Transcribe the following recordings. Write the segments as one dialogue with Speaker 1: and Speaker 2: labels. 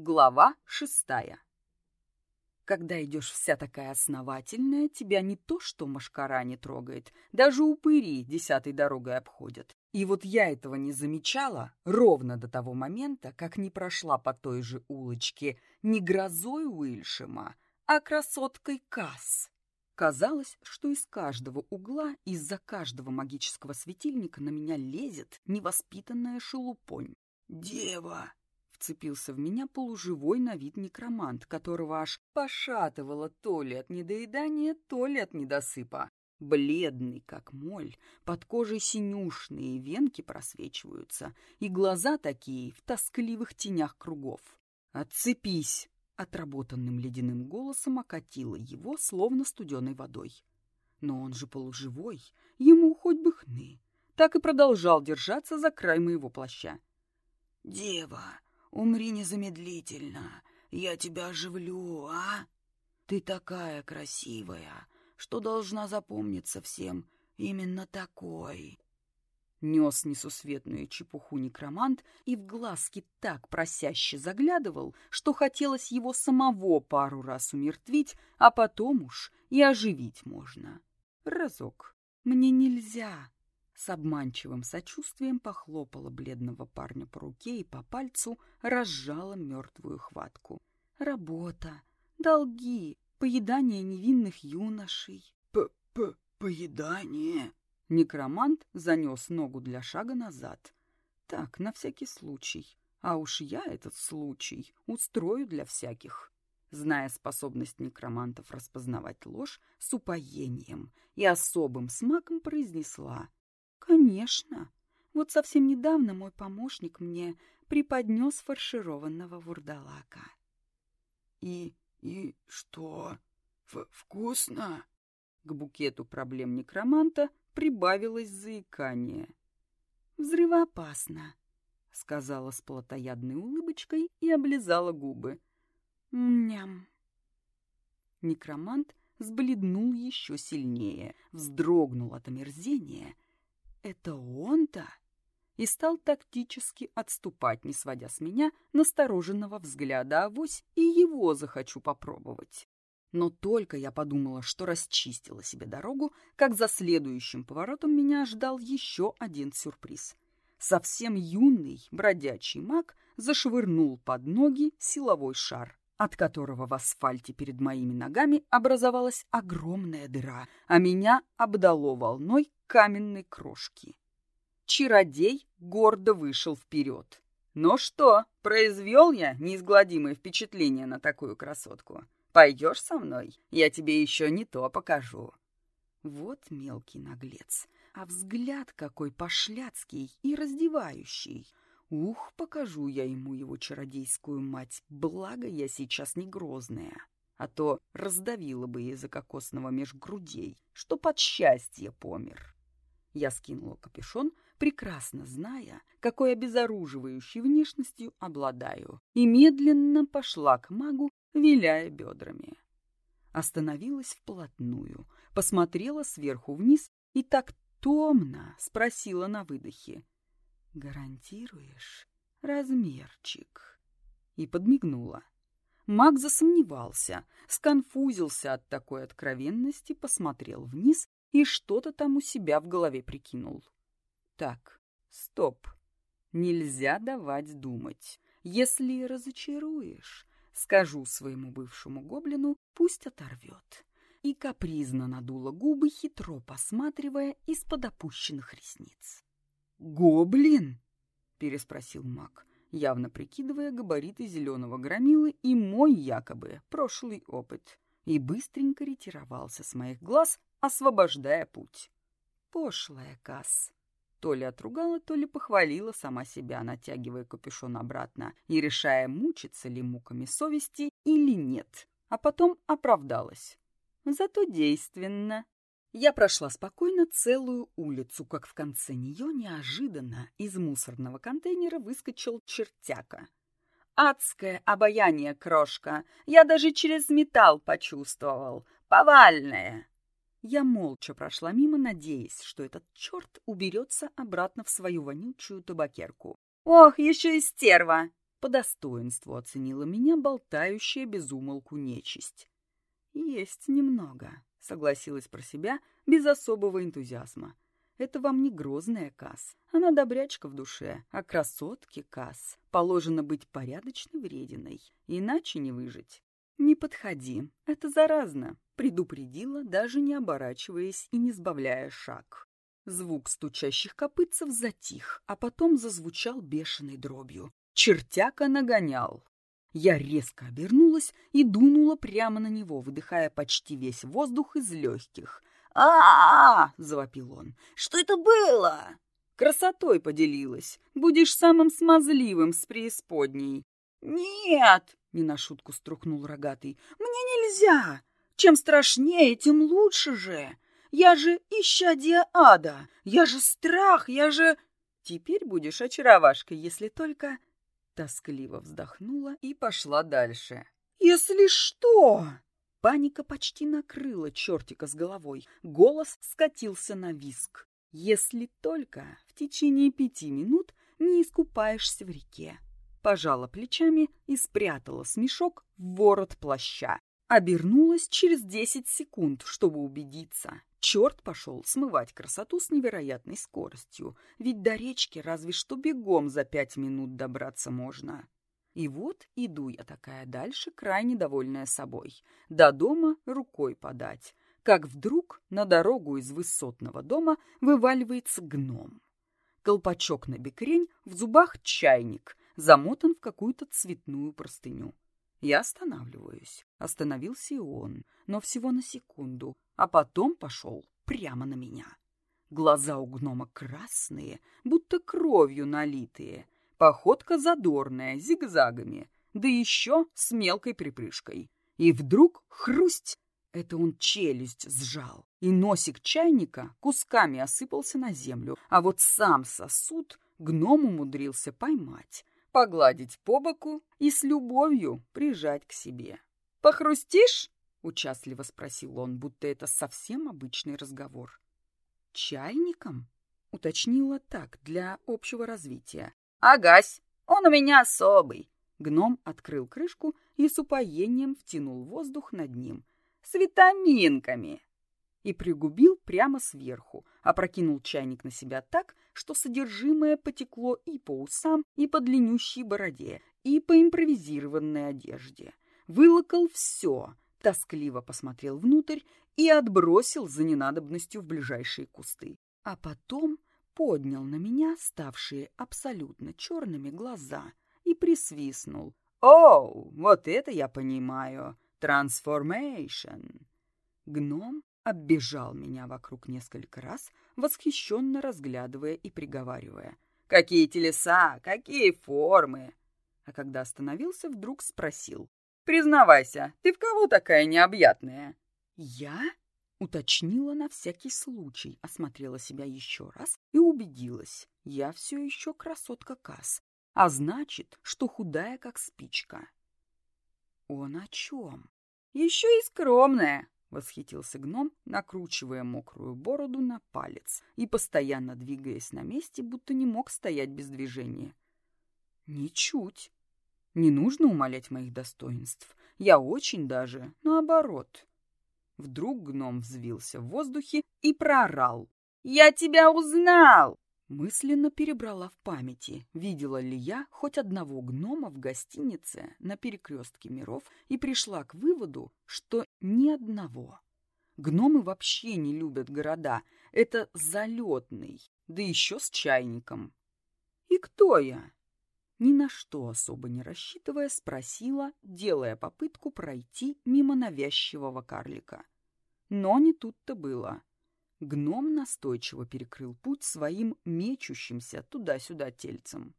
Speaker 1: Глава шестая. Когда идешь вся такая основательная, тебя не то что машкара не трогает, даже упыри десятой дорогой обходят. И вот я этого не замечала ровно до того момента, как не прошла по той же улочке не грозой Уильшема, а красоткой Касс. Казалось, что из каждого угла, из-за каждого магического светильника на меня лезет невоспитанная шелупонь. «Дева!» Вцепился в меня полуживой на вид некромант, которого аж пошатывало то ли от недоедания, то ли от недосыпа. Бледный, как моль, под кожей синюшные венки просвечиваются, и глаза такие в тоскливых тенях кругов. «Отцепись!» — отработанным ледяным голосом окатило его, словно студеной водой. Но он же полуживой, ему хоть бы хны. Так и продолжал держаться за край моего плаща. «Дева, Умри незамедлительно, я тебя оживлю, а? Ты такая красивая, что должна запомниться всем именно такой. Нес несусветную чепуху некромант и в глазки так просяще заглядывал, что хотелось его самого пару раз умертвить, а потом уж и оживить можно. Разок. Мне нельзя, с обманчивым сочувствием похлопала бледного парня по руке и по пальцу разжала мертвую хватку. Работа, долги, поедание невинных юношей. П-п поедание. Некромант занес ногу для шага назад. Так, на всякий случай. А уж я этот случай устрою для всяких. Зная способность некромантов распознавать ложь, с упоением и особым смаком произнесла «Конечно. Вот совсем недавно мой помощник мне преподнес фаршированного вурдалака». «И... и что? В вкусно?» К букету проблем некроманта прибавилось заикание. «Взрывоопасно», — сказала с плотоядной улыбочкой и облизала губы. «Ням». Некромант сбледнул еще сильнее, вздрогнул от омерзения — это он-то? И стал тактически отступать, не сводя с меня настороженного взгляда авось, и его захочу попробовать. Но только я подумала, что расчистила себе дорогу, как за следующим поворотом меня ждал еще один сюрприз. Совсем юный бродячий маг зашвырнул под ноги силовой шар, от которого в асфальте перед моими ногами образовалась огромная дыра, а меня обдало волной каменной крошки. Чародей гордо вышел вперед. «Ну что, произвел я неизгладимое впечатление на такую красотку? Пойдешь со мной? Я тебе еще не то покажу». Вот мелкий наглец, а взгляд какой пошляцкий и раздевающий. Ух, покажу я ему его чародейскую мать, благо я сейчас не грозная. А то раздавила бы языка костного меж грудей, что под счастье помер. Я скинула капюшон, прекрасно зная, какой обезоруживающей внешностью обладаю, и медленно пошла к магу, виляя бедрами. Остановилась вплотную, посмотрела сверху вниз и так томно спросила на выдохе. «Гарантируешь размерчик?» И подмигнула. Маг засомневался, сконфузился от такой откровенности, посмотрел вниз и что-то там у себя в голове прикинул. Так, стоп. Нельзя давать думать. Если разочаруешь, скажу своему бывшему гоблину, пусть оторвет. И капризно надула губы, хитро посматривая из-под опущенных ресниц. «Гоблин?» — переспросил маг, явно прикидывая габариты зеленого громилы и мой якобы прошлый опыт, и быстренько ретировался с моих глаз, освобождая путь. Пошлая Касс. То ли отругала, то ли похвалила сама себя, натягивая капюшон обратно и решая, мучиться ли муками совести или нет. А потом оправдалась. Зато действенно. Я прошла спокойно целую улицу, как в конце нее неожиданно из мусорного контейнера выскочил чертяка. «Адское обаяние, крошка! Я даже через металл почувствовал! Повальное!» Я молча прошла мимо, надеясь, что этот черт уберется обратно в свою вонючую табакерку. «Ох, еще и стерва!» По достоинству оценила меня болтающая без умолку нечисть. «Есть немного», — согласилась про себя без особого энтузиазма. «Это вам не грозная Касс, она добрячка в душе, а красотке Касс положено быть порядочно врединой, иначе не выжить». «Не подходи, это заразно», — предупредила, даже не оборачиваясь и не сбавляя шаг. Звук стучащих копытцев затих, а потом зазвучал бешеной дробью. Чертяка нагонял. Я резко обернулась и дунула прямо на него, выдыхая почти весь воздух из легких. а а, -а завопил он. «Что это было?» «Красотой поделилась. Будешь самым смазливым с преисподней». «Нет!» — не на шутку струхнул рогатый. «Мне нельзя! Чем страшнее, тем лучше же! Я же исчадие ада! Я же страх! Я же...» «Теперь будешь очаровашкой, если только...» Тоскливо вздохнула и пошла дальше. «Если что!» Паника почти накрыла чертика с головой. Голос скатился на виск. «Если только в течение пяти минут не искупаешься в реке». Пожала плечами и спрятала смешок в ворот плаща. Обернулась через десять секунд, чтобы убедиться. Черт пошел смывать красоту с невероятной скоростью, ведь до речки разве что бегом за пять минут добраться можно. И вот иду я такая дальше, крайне довольная собой. До дома рукой подать. Как вдруг на дорогу из высотного дома вываливается гном. Колпачок на бекрень, в зубах чайник, замотан в какую-то цветную простыню. Я останавливаюсь. Остановился и он, но всего на секунду, а потом пошел прямо на меня. Глаза у гнома красные, будто кровью налитые, походка задорная, зигзагами, да еще с мелкой припрыжкой. И вдруг хрусть! Это он челюсть сжал, и носик чайника кусками осыпался на землю, а вот сам сосуд гном умудрился поймать, погладить по боку и с любовью прижать к себе. «Похрустишь?» — участливо спросил он, будто это совсем обычный разговор. «Чайником?» — уточнила так, для общего развития. «Агась, он у меня особый!» Гном открыл крышку и с упоением втянул воздух над ним. «С витаминками!» И пригубил прямо сверху, опрокинул чайник на себя так, что содержимое потекло и по усам, и по длиннющей бороде, и по импровизированной одежде. Вылокал все — тоскливо посмотрел внутрь и отбросил за ненадобностью в ближайшие кусты. А потом поднял на меня ставшие абсолютно черными глаза и присвистнул. «Оу, вот это я понимаю! Трансформейшн!» Гном оббежал меня вокруг несколько раз, восхищенно разглядывая и приговаривая. «Какие телеса! Какие формы!» А когда остановился, вдруг спросил. Признавайся, ты в кого такая необъятная?» «Я?» — уточнила на всякий случай, осмотрела себя еще раз и убедилась. Я все еще красотка Касс, а значит, что худая, как спичка. «Он о чем?» «Еще и скромная!» — восхитился гном, накручивая мокрую бороду на палец и постоянно двигаясь на месте, будто не мог стоять без движения. «Ничуть!» Не нужно умолять моих достоинств. Я очень даже наоборот. Вдруг гном взвился в воздухе и проорал. «Я тебя узнал!» Мысленно перебрала в памяти, видела ли я хоть одного гнома в гостинице на перекрестке миров и пришла к выводу, что ни одного. Гномы вообще не любят города, это залетный, да еще с чайником. И кто я? Ни на что особо не рассчитывая, спросила, делая попытку пройти мимо навязчивого карлика. Но не тут-то было. Гном настойчиво перекрыл путь своим мечущимся туда-сюда тельцем.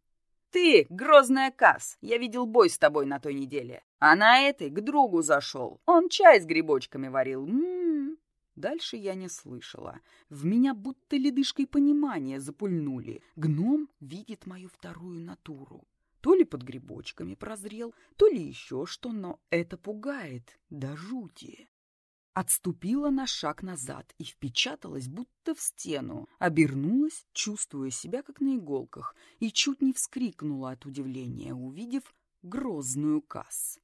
Speaker 1: «Ты, грозная Касс, я видел бой с тобой на той неделе. А на этой к другу зашел. Он чай с грибочками варил. М -м -м. Дальше я не слышала. В меня будто ледышкой понимания запульнули. Гном видит мою вторую натуру. То ли под грибочками прозрел, то ли еще что, но это пугает до жути. Отступила на шаг назад и впечаталась, будто в стену. Обернулась, чувствуя себя как на иголках, и чуть не вскрикнула от удивления, увидев грозную касс.